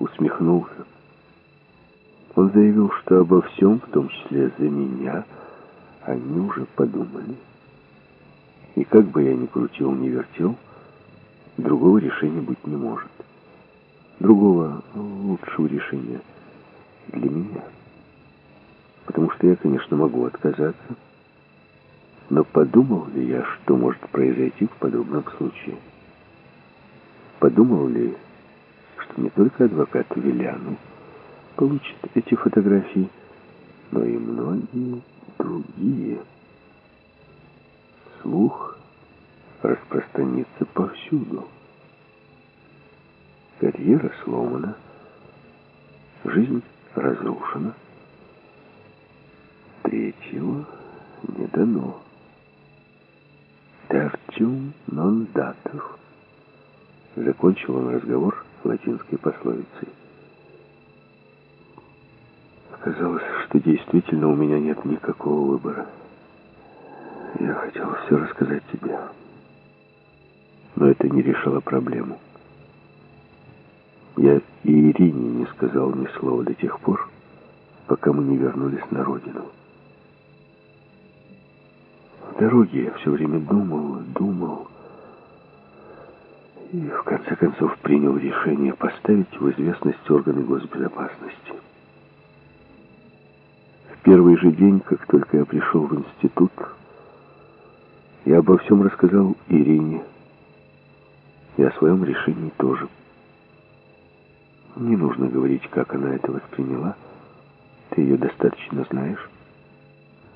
усмехнулся. Он заявил, что обо всем, в том числе за меня, они уже подумали. И как бы я ни крутил, ни вертел, другого решения быть не может. Другого лучшего решения для меня. Потому что я, конечно, могу отказаться, но подумал ли я, что может произойти в подобном случае? Подумал ли, что не только адвокат Виляну получит эти фотографии, но и многие другие. Слух распространится повсюду. Карьера сломана, жизнь разрушена. Третьего не дано. Тертиум нон датов. Закончил он разговор латинской пословицей. Казалось, что действительно у меня нет никакого выбора. Я хотел все рассказать тебе. Но это не решало проблему. Я и Ирине не сказал ни слова до тех пор, пока мы не вернулись на родину. В дороге я все время думал, думал, и в конце концов принял решение поставить в известность органы госбезопасности. В первый же день, как только я пришел в институт, я обо всем рассказал Ирине, и о своем решении тоже. Не нужно говорить, как она это восприняла. Ты ее достаточно знаешь.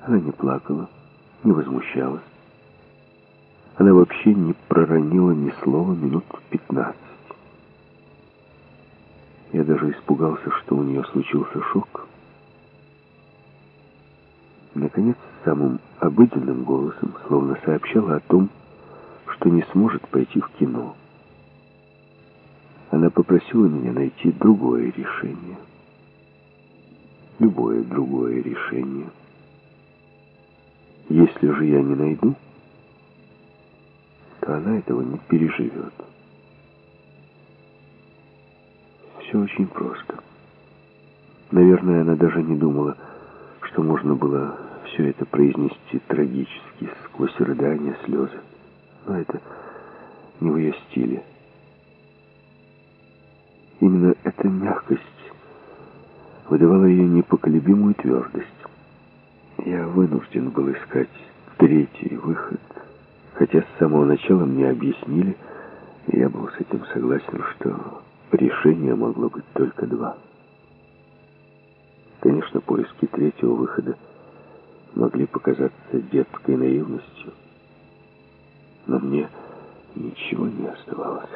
Она не плакала, не возмущалась. Она вообще не проронила ни слова минут пятнадцать. Я даже испугался, что у нее случился шок. Наконец, самым обыденным голосом, словно сообщала о том, что не сможет пойти в кино. Она попросила меня найти другое решение. Любое другое решение. Если же я не найду, она этого не переживет. Все очень просто. Наверное, она даже не думала, что можно было все это произнести трагически, сквозь рыдания, слезы. Но это не в ее стиле. Именно эта мягкость выдавала ее непоколебимую твердость. Я вынужден был искать третий выход, хотя с самого начала мне объяснили, я был с этим согласен, что решение могло быть только два. Конечно, поиски третьего выхода могли показаться детской наивностью, но мне ничего не оставалось.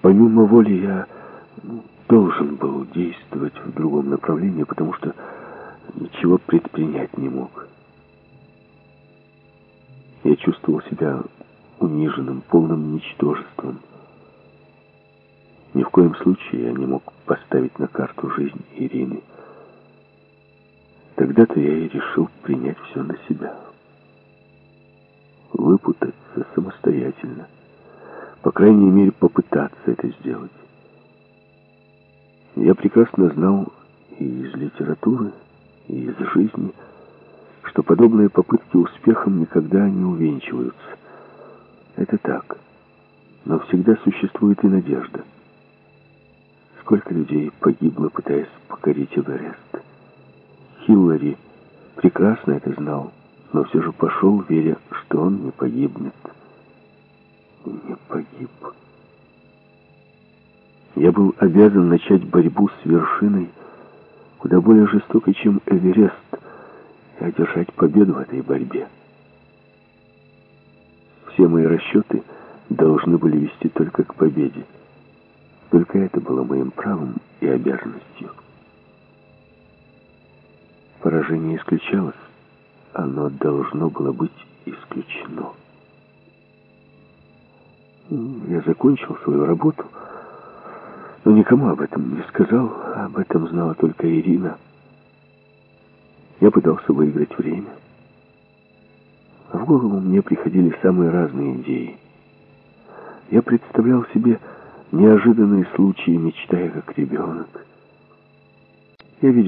Помимо воли я должен был действовать в другом направлении, потому что ничего предпринять не мог. Я чувствовал себя униженным, полным ничтожеством. Ни в коем случае я не мог поставить на карту жизнь Ирины. Тогда-то я и решил принять все на себя. Выпутаться самостоятельно. По крайней мере, попытаться это сделать. Я прекрасно знал и из литературы, и из жизни, что подобные попытки успехом никогда не увенчиваются. Это так. Но всегда существует и надежда. Сколько людей погибло, пытаясь покорить Эверест. Хиллари прекрасно это знал, но все же пошел, веря, что он не погибнет. Не погиб. Я был обязан начать борьбу с вершиной, куда более жестокой, чем Эверест, и одержать победу в этой борьбе. Все мои расчеты должны были вести только к победе. Только это было моим правом и обязанностью. Поражение исключалось. Оно должно было быть исключено. Я закончил свою работу, но никому об этом не сказал. Об этом знала только Ирина. Я пытался выиграть время. В голову мне приходили самые разные идеи. Я представлял себе неожиданные случаи, мечтая как ребенок. Я видел